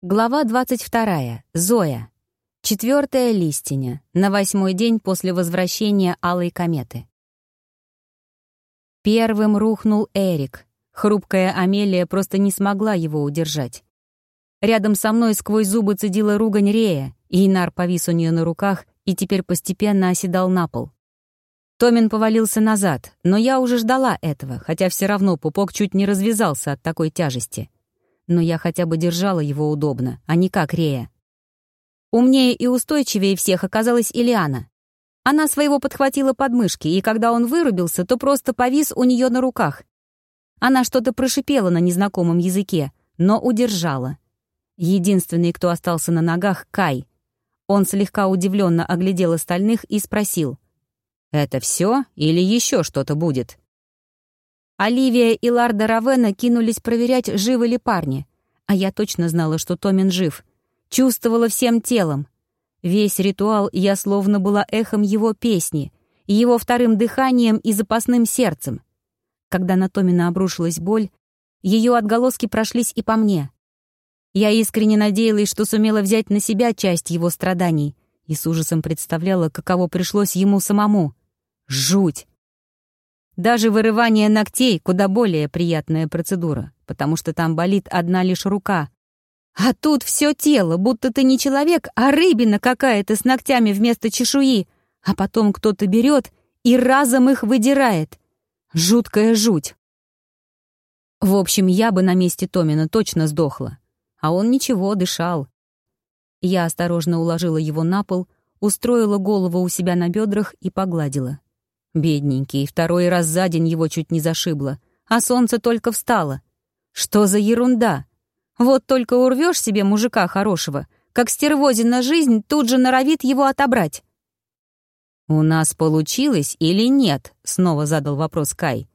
Глава 22. Зоя. Четвертая листиня. На восьмой день после возвращения Алой кометы. Первым рухнул Эрик. Хрупкая Амелия просто не смогла его удержать. Рядом со мной сквозь зубы цедила ругань Рея, и Инар повис у нее на руках и теперь постепенно оседал на пол. Томин повалился назад, но я уже ждала этого, хотя все равно пупок чуть не развязался от такой тяжести — но я хотя бы держала его удобно, а не как Рея. Умнее и устойчивее всех оказалась Илиана. Она своего подхватила подмышки, и когда он вырубился, то просто повис у нее на руках. Она что-то прошипела на незнакомом языке, но удержала. Единственный, кто остался на ногах, — Кай. Он слегка удивленно оглядел остальных и спросил. «Это все или еще что-то будет?» Оливия и Ларда Равена кинулись проверять, живы ли парни. А я точно знала, что Томин жив. Чувствовала всем телом. Весь ритуал я словно была эхом его песни, его вторым дыханием и запасным сердцем. Когда на Томина обрушилась боль, ее отголоски прошлись и по мне. Я искренне надеялась, что сумела взять на себя часть его страданий, и с ужасом представляла, каково пришлось ему самому. Жуть! Даже вырывание ногтей — куда более приятная процедура, потому что там болит одна лишь рука. А тут все тело, будто ты не человек, а рыбина какая-то с ногтями вместо чешуи, а потом кто-то берет и разом их выдирает. Жуткая жуть. В общем, я бы на месте Томина точно сдохла. А он ничего, дышал. Я осторожно уложила его на пол, устроила голову у себя на бедрах и погладила. Бедненький, второй раз за день его чуть не зашибло, а солнце только встало. Что за ерунда? Вот только урвешь себе мужика хорошего, как стервозина жизнь тут же норовит его отобрать. «У нас получилось или нет?» — снова задал вопрос Кай.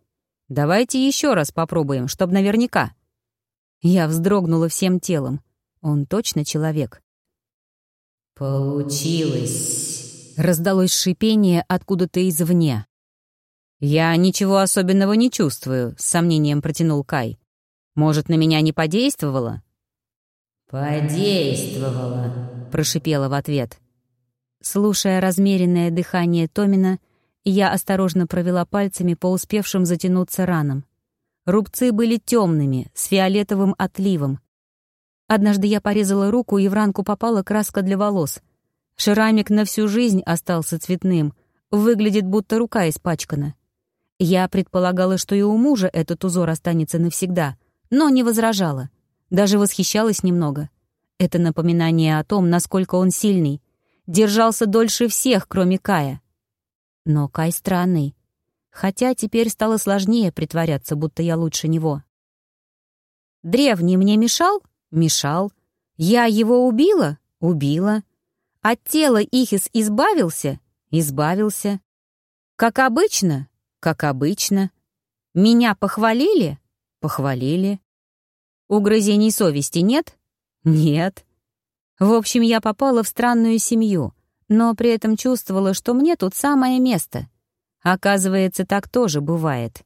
«Давайте еще раз попробуем, чтоб наверняка». Я вздрогнула всем телом. Он точно человек. «Получилось!» Раздалось шипение откуда-то извне. «Я ничего особенного не чувствую», — с сомнением протянул Кай. «Может, на меня не подействовало?» «Подействовало», — прошипела в ответ. Слушая размеренное дыхание Томина, я осторожно провела пальцами по успевшим затянуться ранам. Рубцы были темными, с фиолетовым отливом. Однажды я порезала руку, и в ранку попала краска для волос — Шрамик на всю жизнь остался цветным, выглядит, будто рука испачкана. Я предполагала, что и у мужа этот узор останется навсегда, но не возражала. Даже восхищалась немного. Это напоминание о том, насколько он сильный. Держался дольше всех, кроме Кая. Но Кай странный. Хотя теперь стало сложнее притворяться, будто я лучше него. Древний мне мешал? Мешал. Я его убила? Убила. От тела Ихис избавился? Избавился. Как обычно? Как обычно. Меня похвалили? Похвалили. Угрызений совести нет? Нет. В общем, я попала в странную семью, но при этом чувствовала, что мне тут самое место. Оказывается, так тоже бывает.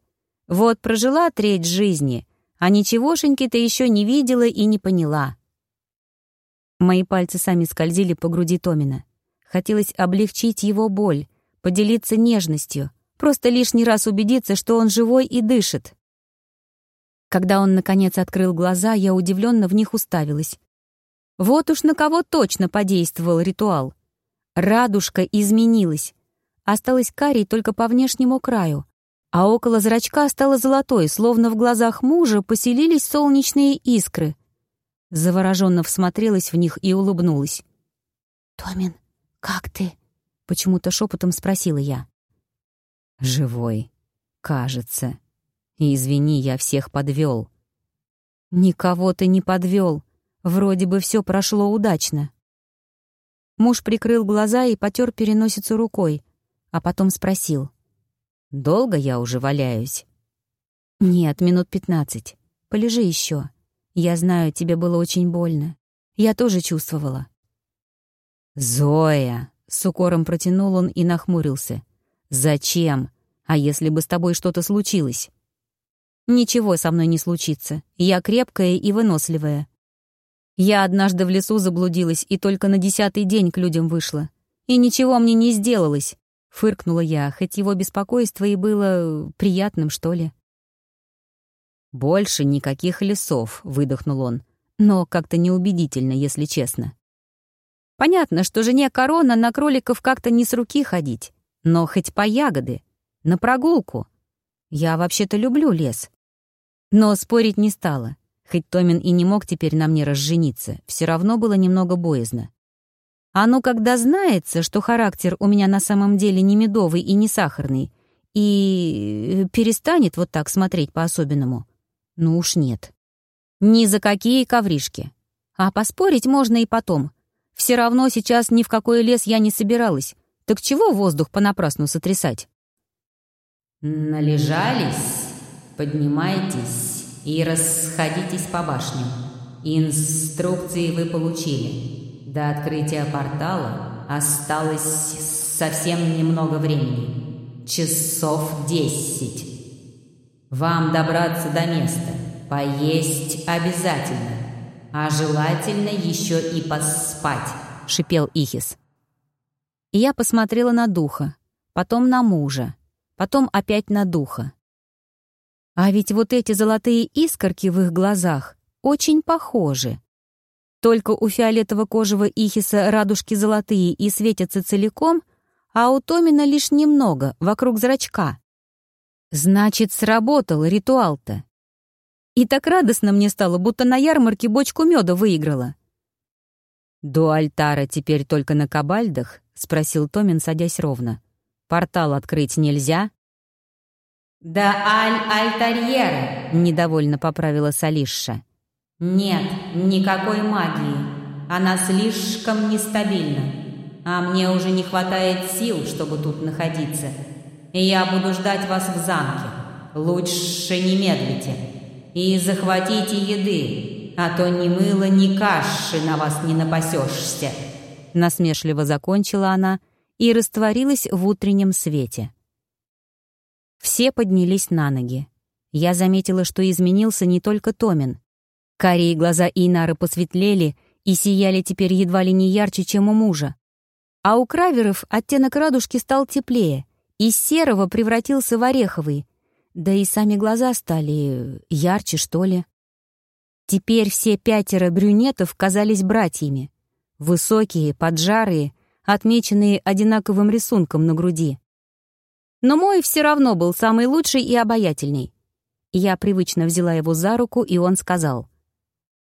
Вот прожила треть жизни, а ничегошеньки-то еще не видела и не поняла. Мои пальцы сами скользили по груди Томина. Хотелось облегчить его боль, поделиться нежностью, просто лишний раз убедиться, что он живой и дышит. Когда он, наконец, открыл глаза, я удивленно в них уставилась. Вот уж на кого точно подействовал ритуал. Радужка изменилась. Осталась карей только по внешнему краю, а около зрачка стало золотой, словно в глазах мужа поселились солнечные искры — Завороженно всмотрелась в них и улыбнулась. «Томин, как ты?» — почему-то шепотом спросила я. «Живой, кажется. И извини, я всех подвел. «Никого ты не подвел. Вроде бы все прошло удачно». Муж прикрыл глаза и потер переносицу рукой, а потом спросил. «Долго я уже валяюсь?» «Нет, минут пятнадцать. Полежи еще. Я знаю, тебе было очень больно. Я тоже чувствовала». «Зоя!» — с укором протянул он и нахмурился. «Зачем? А если бы с тобой что-то случилось?» «Ничего со мной не случится. Я крепкая и выносливая». Я однажды в лесу заблудилась и только на десятый день к людям вышла. И ничего мне не сделалось. Фыркнула я, хоть его беспокойство и было приятным, что ли. «Больше никаких лесов», — выдохнул он. Но как-то неубедительно, если честно. Понятно, что жене корона на кроликов как-то не с руки ходить. Но хоть по ягоды. На прогулку. Я вообще-то люблю лес. Но спорить не стала. Хоть Томин и не мог теперь на мне разжениться, все равно было немного боязно. А ну, когда знается, что характер у меня на самом деле не медовый и не сахарный, и перестанет вот так смотреть по-особенному, ну уж нет. Ни за какие ковришки. А поспорить можно и потом. Все равно сейчас ни в какой лес я не собиралась. Так чего воздух понапрасну сотрясать? Належались, поднимайтесь и расходитесь по башням. Инструкции вы получили. До открытия портала осталось совсем немного времени. Часов десять. Вам добраться до места. Поесть обязательно. А желательно еще и поспать, шипел Ихис. И я посмотрела на духа, потом на мужа, потом опять на духа. А ведь вот эти золотые искорки в их глазах очень похожи. Только у фиолетово-кожего Ихиса радужки золотые и светятся целиком, а у Томина лишь немного, вокруг зрачка. Значит, сработал ритуал-то. И так радостно мне стало, будто на ярмарке бочку меда выиграла. «До альтара теперь только на кабальдах?» — спросил Томин, садясь ровно. «Портал открыть нельзя?» «Да аль-альтарьера», — недовольно поправила Салишша. «Нет, никакой магии. Она слишком нестабильна. А мне уже не хватает сил, чтобы тут находиться. Я буду ждать вас в замке. Лучше не медлите. И захватите еды, а то ни мыла, ни каши на вас не напасешься». Насмешливо закончила она и растворилась в утреннем свете. Все поднялись на ноги. Я заметила, что изменился не только Томин. Карие глаза Инары посветлели и сияли теперь едва ли не ярче, чем у мужа. А у краверов оттенок радужки стал теплее, из серого превратился в ореховый, да и сами глаза стали ярче, что ли. Теперь все пятеро брюнетов казались братьями. Высокие, поджарые, отмеченные одинаковым рисунком на груди. Но мой все равно был самый лучший и обаятельный. Я привычно взяла его за руку, и он сказал.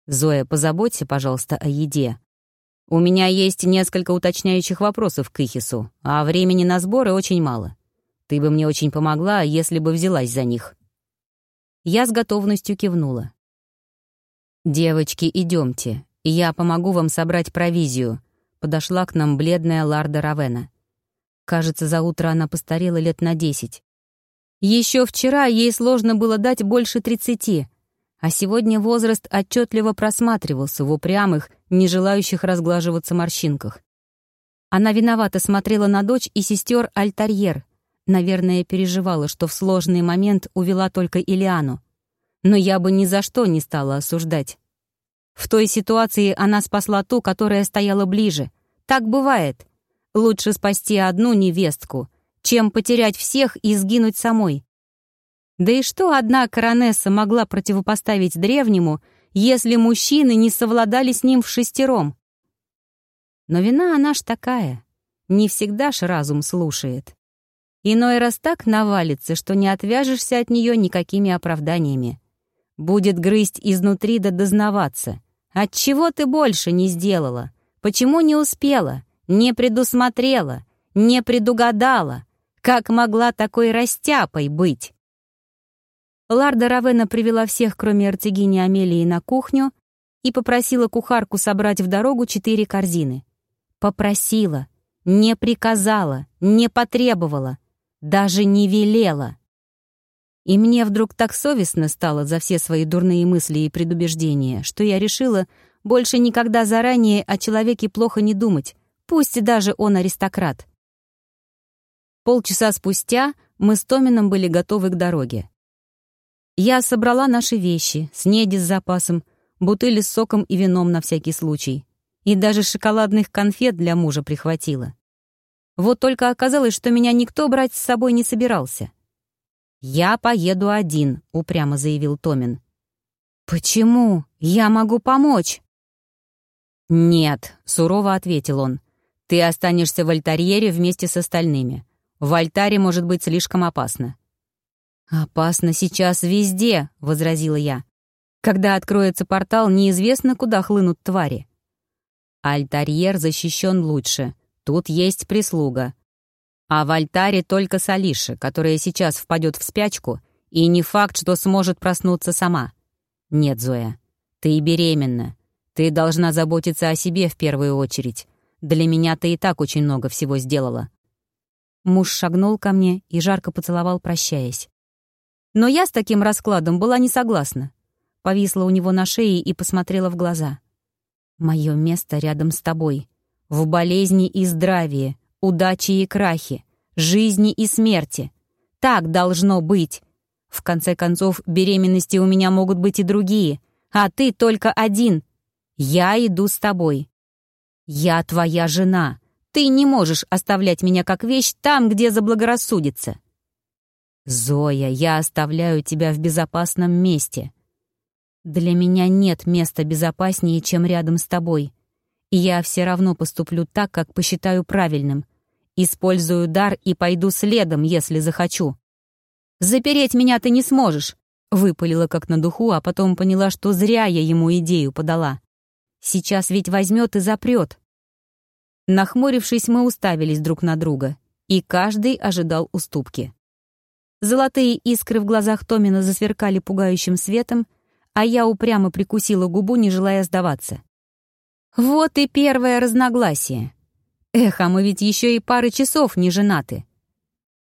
«Зоя, позаботься, пожалуйста, о еде. У меня есть несколько уточняющих вопросов к Ихису, а времени на сборы очень мало. Ты бы мне очень помогла, если бы взялась за них». Я с готовностью кивнула. «Девочки, идемте. Я помогу вам собрать провизию», — подошла к нам бледная Ларда Равена. Кажется, за утро она постарела лет на десять. Еще вчера ей сложно было дать больше тридцати, а сегодня возраст отчетливо просматривался в упрямых, не желающих разглаживаться морщинках. Она виновато смотрела на дочь и сестер Альтарьер. Наверное, переживала, что в сложный момент увела только Илиану. Но я бы ни за что не стала осуждать. В той ситуации она спасла ту, которая стояла ближе. Так бывает — Лучше спасти одну невестку, чем потерять всех и сгинуть самой. Да и что одна коронесса могла противопоставить древнему, если мужчины не совладали с ним в шестером? Но вина она ж такая, не всегда ж разум слушает. Иной раз так навалится, что не отвяжешься от нее никакими оправданиями. Будет грызть изнутри да дознаваться. Отчего ты больше не сделала? Почему не успела? Не предусмотрела, не предугадала. Как могла такой растяпой быть? Ларда Равена привела всех, кроме Артегини Амелии, на кухню и попросила кухарку собрать в дорогу четыре корзины. Попросила, не приказала, не потребовала, даже не велела. И мне вдруг так совестно стало за все свои дурные мысли и предубеждения, что я решила больше никогда заранее о человеке плохо не думать, Пусть даже он аристократ. Полчаса спустя мы с Томином были готовы к дороге. Я собрала наши вещи, снеди с запасом, бутыли с соком и вином на всякий случай. И даже шоколадных конфет для мужа прихватила. Вот только оказалось, что меня никто брать с собой не собирался. «Я поеду один», — упрямо заявил Томин. «Почему? Я могу помочь!» «Нет», — сурово ответил он. «Ты останешься в альтарьере вместе с остальными. В альтаре может быть слишком опасно». «Опасно сейчас везде», — возразила я. «Когда откроется портал, неизвестно, куда хлынут твари». «Альтарьер защищен лучше. Тут есть прислуга. А в альтаре только Салиша, которая сейчас впадет в спячку, и не факт, что сможет проснуться сама. Нет, Зоя, ты беременна. Ты должна заботиться о себе в первую очередь. Для меня ты и так очень много всего сделала». Муж шагнул ко мне и жарко поцеловал, прощаясь. Но я с таким раскладом была не согласна. Повисла у него на шее и посмотрела в глаза. «Мое место рядом с тобой. В болезни и здравии, удачи и крахи, жизни и смерти. Так должно быть. В конце концов, беременности у меня могут быть и другие, а ты только один. Я иду с тобой. Я твоя жена. Ты не можешь оставлять меня как вещь там, где заблагорассудится. Зоя, я оставляю тебя в безопасном месте. Для меня нет места безопаснее, чем рядом с тобой. И я все равно поступлю так, как посчитаю правильным. Использую дар и пойду следом, если захочу. «Запереть меня ты не сможешь!» Выпалила как на духу, а потом поняла, что зря я ему идею подала. Сейчас ведь возьмет и запрет. Нахмурившись, мы уставились друг на друга, и каждый ожидал уступки. Золотые искры в глазах Томина засверкали пугающим светом, а я упрямо прикусила губу, не желая сдаваться. Вот и первое разногласие. Эх, а мы ведь еще и пары часов не женаты.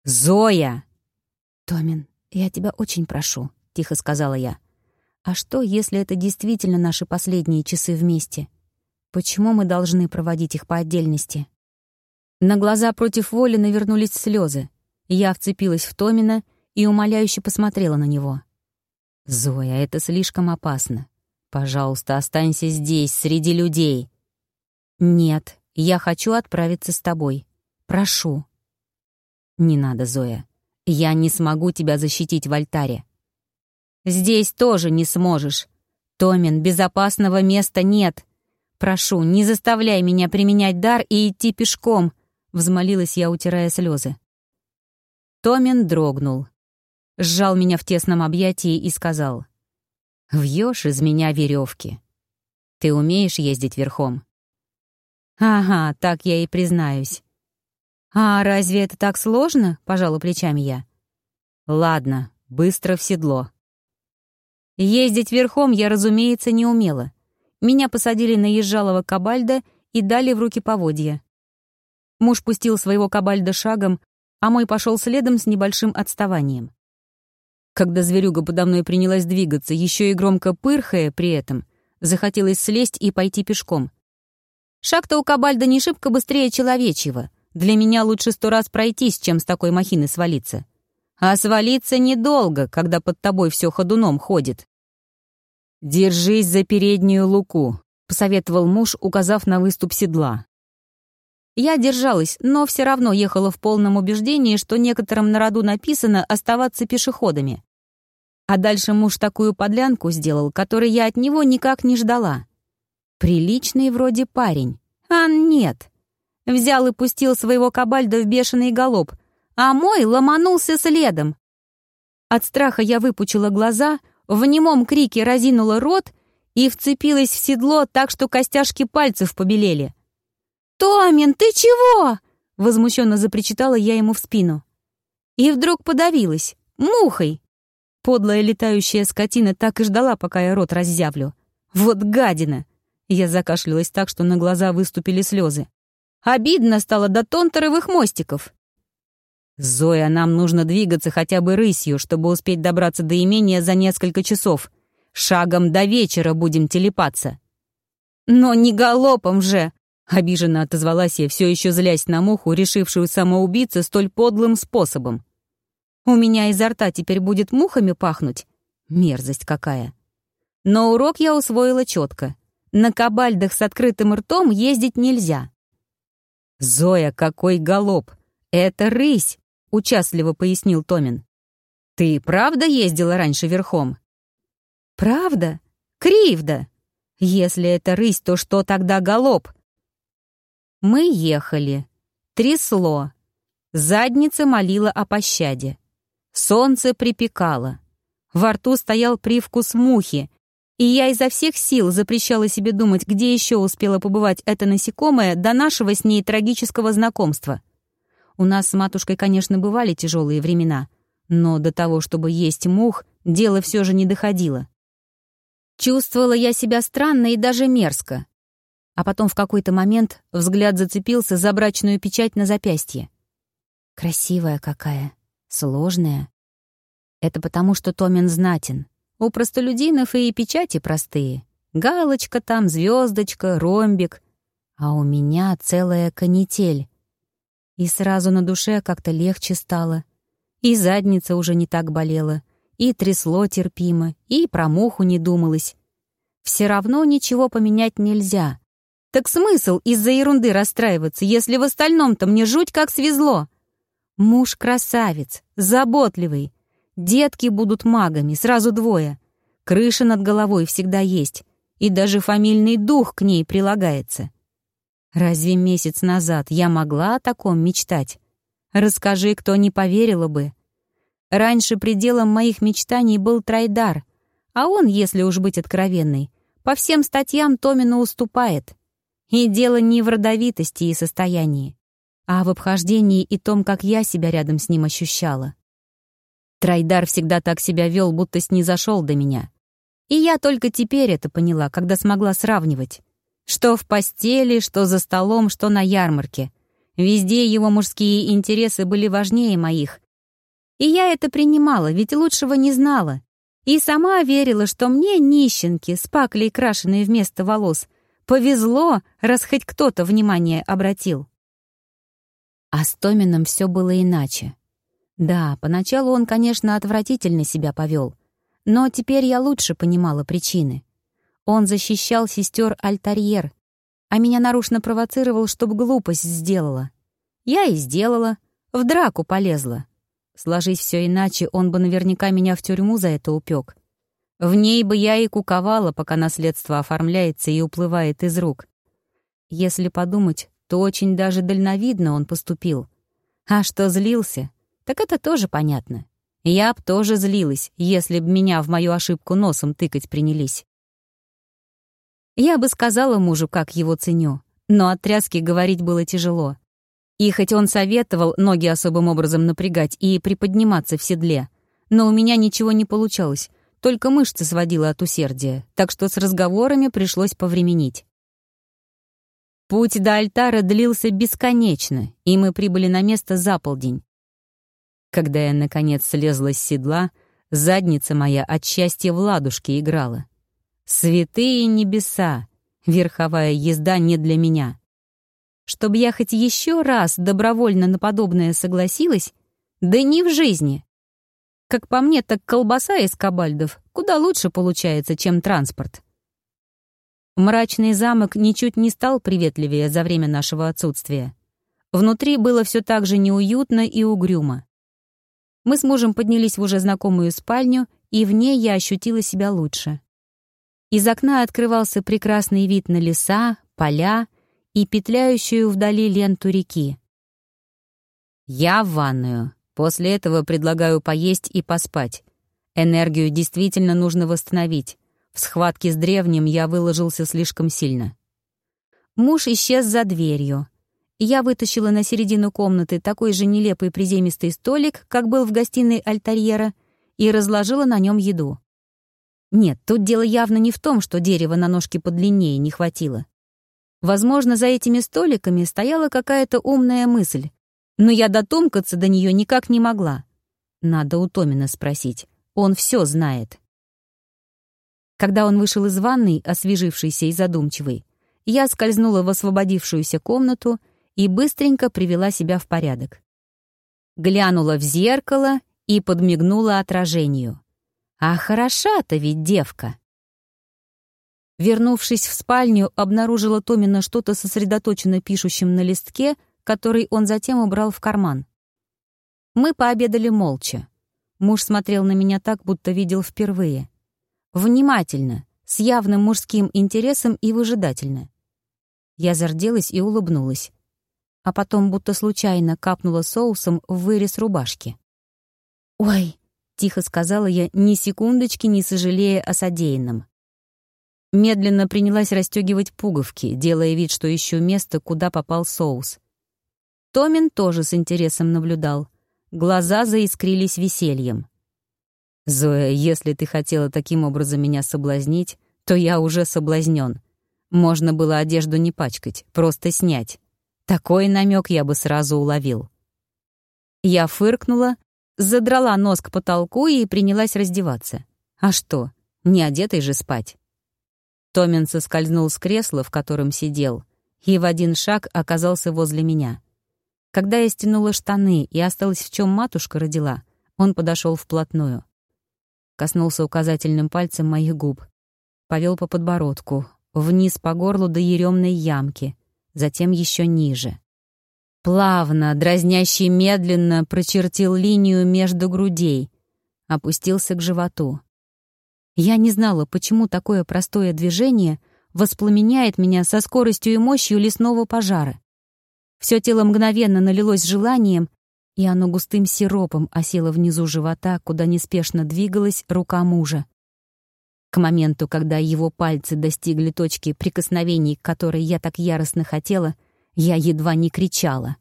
Зоя! Томин, я тебя очень прошу, тихо сказала я. А что, если это действительно наши последние часы вместе? Почему мы должны проводить их по отдельности? На глаза против воли навернулись слезы. Я вцепилась в Томина и умоляюще посмотрела на него. «Зоя, это слишком опасно. Пожалуйста, останься здесь, среди людей». «Нет, я хочу отправиться с тобой. Прошу». «Не надо, Зоя. Я не смогу тебя защитить в альтаре». «Здесь тоже не сможешь. Томин, безопасного места нет. Прошу, не заставляй меня применять дар и идти пешком», — взмолилась я, утирая слезы. Томин дрогнул. Сжал меня в тесном объятии и сказал. «Вьешь из меня веревки. Ты умеешь ездить верхом?» «Ага, так я и признаюсь». «А разве это так сложно?» — пожала плечами я. «Ладно, быстро в седло». Ездить верхом я, разумеется, не умела. Меня посадили на езжалого кабальда и дали в руки поводья. Муж пустил своего кабальда шагом, а мой пошел следом с небольшим отставанием. Когда зверюга подо мной принялась двигаться, еще и громко пырхая при этом, захотелось слезть и пойти пешком — Шаг-то у Кабальда не шибко быстрее человечьего. Для меня лучше сто раз пройтись, чем с такой махины свалиться. А свалиться недолго, когда под тобой все ходуном ходит. «Держись за переднюю луку», — посоветовал муж, указав на выступ седла. Я держалась, но все равно ехала в полном убеждении, что некоторым на роду написано оставаться пешеходами. А дальше муж такую подлянку сделал, которой я от него никак не ждала. Приличный вроде парень. А нет. Взял и пустил своего кабальда в бешеный галоп, а мой ломанулся следом. От страха я выпучила глаза, в немом крике разинула рот и вцепилась в седло так, что костяшки пальцев побелели. «Томин, ты чего?» — возмущенно запричитала я ему в спину. И вдруг подавилась. Мухой. Подлая летающая скотина так и ждала, пока я рот раззявлю. Вот гадина! Я закашлялась так, что на глаза выступили слезы. Обидно стало до тонторовых мостиков. «Зоя, нам нужно двигаться хотя бы рысью, чтобы успеть добраться до имения за несколько часов. Шагом до вечера будем телепаться». «Но не галопом же!» — обиженно отозвалась я, все еще злясь на муху, решившую самоубиться столь подлым способом. «У меня изо рта теперь будет мухами пахнуть? Мерзость какая!» Но урок я усвоила четко. На кабальдах с открытым ртом ездить нельзя. «Зоя, какой галоп! Это рысь!» — участливо пояснил Томин. «Ты правда ездила раньше верхом?» «Правда? Кривда! Если это рысь, то что тогда галоп?» Мы ехали. Трясло. Задница молила о пощаде. Солнце припекало. Во рту стоял привкус мухи, и я изо всех сил запрещала себе думать, где еще успела побывать это насекомое до нашего с ней трагического знакомства. У нас с матушкой, конечно, бывали тяжелые времена, но до того, чтобы есть мух, дело все же не доходило. Чувствовала я себя странно и даже мерзко. А потом в какой-то момент взгляд зацепился за брачную печать на запястье. Красивая какая, сложная. Это потому, что Томин знатен. У простолюдинов и печати простые. Галочка там, звездочка, ромбик. А у меня целая канитель. И сразу на душе как-то легче стало. И задница уже не так болела, и трясло терпимо, и про муху не думалось. Все равно ничего поменять нельзя. Так смысл из-за ерунды расстраиваться, если в остальном-то мне жуть как свезло? Муж красавец, заботливый, Детки будут магами, сразу двое. Крыша над головой всегда есть, и даже фамильный дух к ней прилагается. Разве месяц назад я могла о таком мечтать? Расскажи, кто не поверила бы. Раньше пределом моих мечтаний был Трайдар, а он, если уж быть откровенной, по всем статьям Томину уступает. И дело не в родовитости и состоянии, а в обхождении и том, как я себя рядом с ним ощущала. Трайдар всегда так себя вел, будто снизошел до меня. И я только теперь это поняла, когда смогла сравнивать. Что в постели, что за столом, что на ярмарке. Везде его мужские интересы были важнее моих. И я это принимала, ведь лучшего не знала. И сама верила, что мне, нищенки, с паклей крашеной вместо волос, повезло, раз хоть кто-то внимание обратил. А с Томином все было иначе. Да, поначалу он, конечно, отвратительно себя повел, но теперь я лучше понимала причины. Он защищал сестер Альтарьер, а меня нарушно провоцировал, чтобы глупость сделала. Я и сделала, в драку полезла. Сложить все иначе, он бы наверняка меня в тюрьму за это упек. В ней бы я и куковала, пока наследство оформляется и уплывает из рук. Если подумать, то очень даже дальновидно он поступил. А что злился, так это тоже понятно. Я б тоже злилась, если б меня в мою ошибку носом тыкать принялись. Я бы сказала мужу, как его ценю, но от тряски говорить было тяжело. И хоть он советовал ноги особым образом напрягать и приподниматься в седле, но у меня ничего не получалось, только мышцы сводила от усердия, так что с разговорами пришлось повременить. Путь до альтара длился бесконечно, и мы прибыли на место за полдень. Когда я, наконец, слезла с седла, задница моя от счастья в ладушке играла. Святые небеса! Верховая езда не для меня. Чтобы я хоть еще раз добровольно на подобное согласилась, да не в жизни. Как по мне, так колбаса из кабальдов куда лучше получается, чем транспорт. Мрачный замок ничуть не стал приветливее за время нашего отсутствия. Внутри было все так же неуютно и угрюмо. Мы с мужем поднялись в уже знакомую спальню, и в ней я ощутила себя лучше. Из окна открывался прекрасный вид на леса, поля и петляющую вдали ленту реки. «Я в ванную. После этого предлагаю поесть и поспать. Энергию действительно нужно восстановить. В схватке с древним я выложился слишком сильно». Муж исчез за дверью, я вытащила на середину комнаты такой же нелепый приземистый столик, как был в гостиной альтерьера, и разложила на нем еду. Нет, тут дело явно не в том, что дерева на ножке подлиннее не хватило. Возможно, за этими столиками стояла какая-то умная мысль, но я дотумкаться до нее никак не могла. Надо у Томина спросить, он все знает. Когда он вышел из ванной, освежившийся и задумчивый, я скользнула в освободившуюся комнату и быстренько привела себя в порядок. Глянула в зеркало и подмигнула отражению. «А хороша-то ведь девка!» Вернувшись в спальню, обнаружила Томина что-то сосредоточенно пишущим на листке, который он затем убрал в карман. Мы пообедали молча. Муж смотрел на меня так, будто видел впервые. Внимательно, с явным мужским интересом и выжидательно. Я зарделась и улыбнулась. А потом будто случайно капнула соусом в вырез рубашки. «Ой!» — тихо сказала я, ни секундочки не сожалея о содеянном. Медленно принялась расстегивать пуговки, делая вид, что ищу место, куда попал соус. Томин тоже с интересом наблюдал. Глаза заискрились весельем. «Зоя, если ты хотела таким образом меня соблазнить, то я уже соблазнен. Можно было одежду не пачкать, просто снять. Такой намек я бы сразу уловил». Я фыркнула, задрала нос к потолку и принялась раздеваться. А что, не одетой же спать? Томин соскользнул с кресла, в котором сидел, и в один шаг оказался возле меня. Когда я стянула штаны и осталась в чем матушка родила, он подошел вплотную. Коснулся указательным пальцем моих губ. Повел по подбородку, вниз по горлу до еремной ямки, затем еще ниже. Плавно, дразняще медленно прочертил линию между грудей, опустился к животу. Я не знала, почему такое простое движение воспламеняет меня со скоростью и мощью лесного пожара. Все тело мгновенно налилось желанием, и оно густым сиропом осело внизу живота, куда неспешно двигалась рука мужа. К моменту, когда его пальцы достигли точки прикосновений, которой я так яростно хотела, я едва не кричала.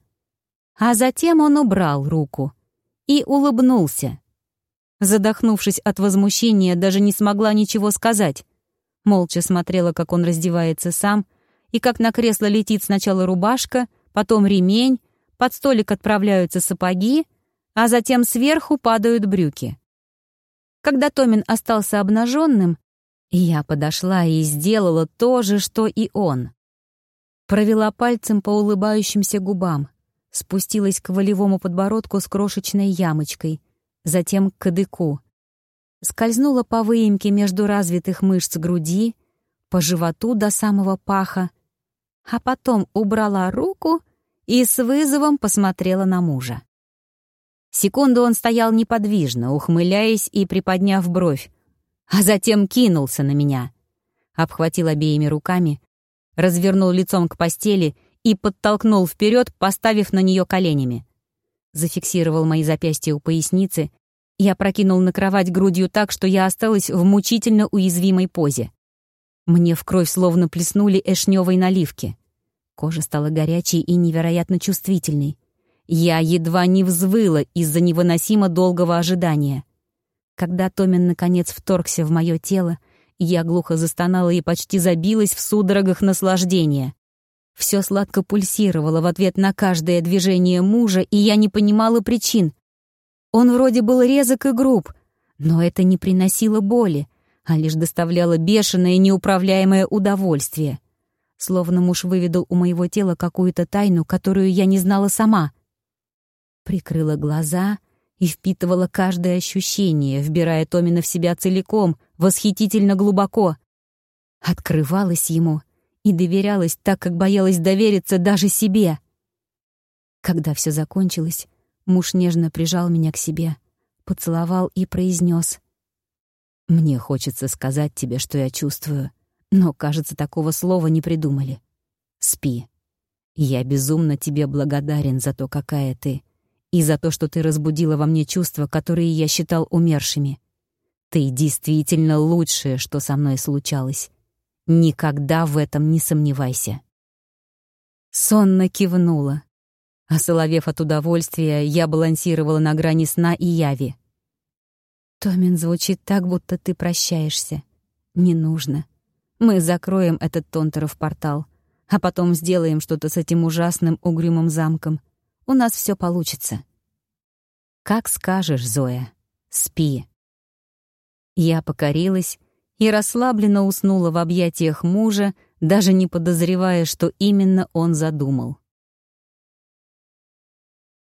А затем он убрал руку и улыбнулся, Задохнувшись от возмущения, даже не смогла ничего сказать. Молча смотрела, как он раздевается сам, и как на кресло летит сначала рубашка, потом ремень, под столик отправляются сапоги, а затем сверху падают брюки. Когда Томин остался обнаженным, я подошла и сделала то же, что и он. Провела пальцем по улыбающимся губам, спустилась к волевому подбородку с крошечной ямочкой — затем к кадыку. Скользнула по выемке между развитых мышц груди, по животу до самого паха, а потом убрала руку и с вызовом посмотрела на мужа. Секунду он стоял неподвижно, ухмыляясь и приподняв бровь, а затем кинулся на меня. Обхватил обеими руками, развернул лицом к постели и подтолкнул вперед, поставив на нее коленями. Зафиксировал мои запястья у поясницы я прокинул на кровать грудью так, что я осталась в мучительно уязвимой позе. Мне в кровь словно плеснули эшнёвой наливки. Кожа стала горячей и невероятно чувствительной. Я едва не взвыла из-за невыносимо долгого ожидания. Когда Томин наконец вторгся в мое тело, я глухо застонала и почти забилась в судорогах наслаждения. Все сладко пульсировало в ответ на каждое движение мужа, и я не понимала причин. Он вроде был резок и груб, но это не приносило боли, а лишь доставляло бешеное неуправляемое удовольствие. Словно муж выведал у моего тела какую-то тайну, которую я не знала сама. Прикрыла глаза и впитывала каждое ощущение, вбирая Томина в себя целиком, восхитительно глубоко. Открывалась ему и доверялась так, как боялась довериться даже себе. Когда все закончилось, Муж нежно прижал меня к себе, поцеловал и произнес: «Мне хочется сказать тебе, что я чувствую, но, кажется, такого слова не придумали. Спи. Я безумно тебе благодарен за то, какая ты, и за то, что ты разбудила во мне чувства, которые я считал умершими. Ты действительно лучшее, что со мной случалось. Никогда в этом не сомневайся». Сонно кивнула, Осоловев от удовольствия, я балансировала на грани сна и яви. «Томин звучит так, будто ты прощаешься. Не нужно. Мы закроем этот Тонтеров портал, а потом сделаем что-то с этим ужасным угрюмым замком. У нас все получится». «Как скажешь, Зоя. Спи». Я покорилась и расслабленно уснула в объятиях мужа, даже не подозревая, что именно он задумал.